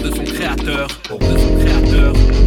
de son créateur, ombre de son créateur.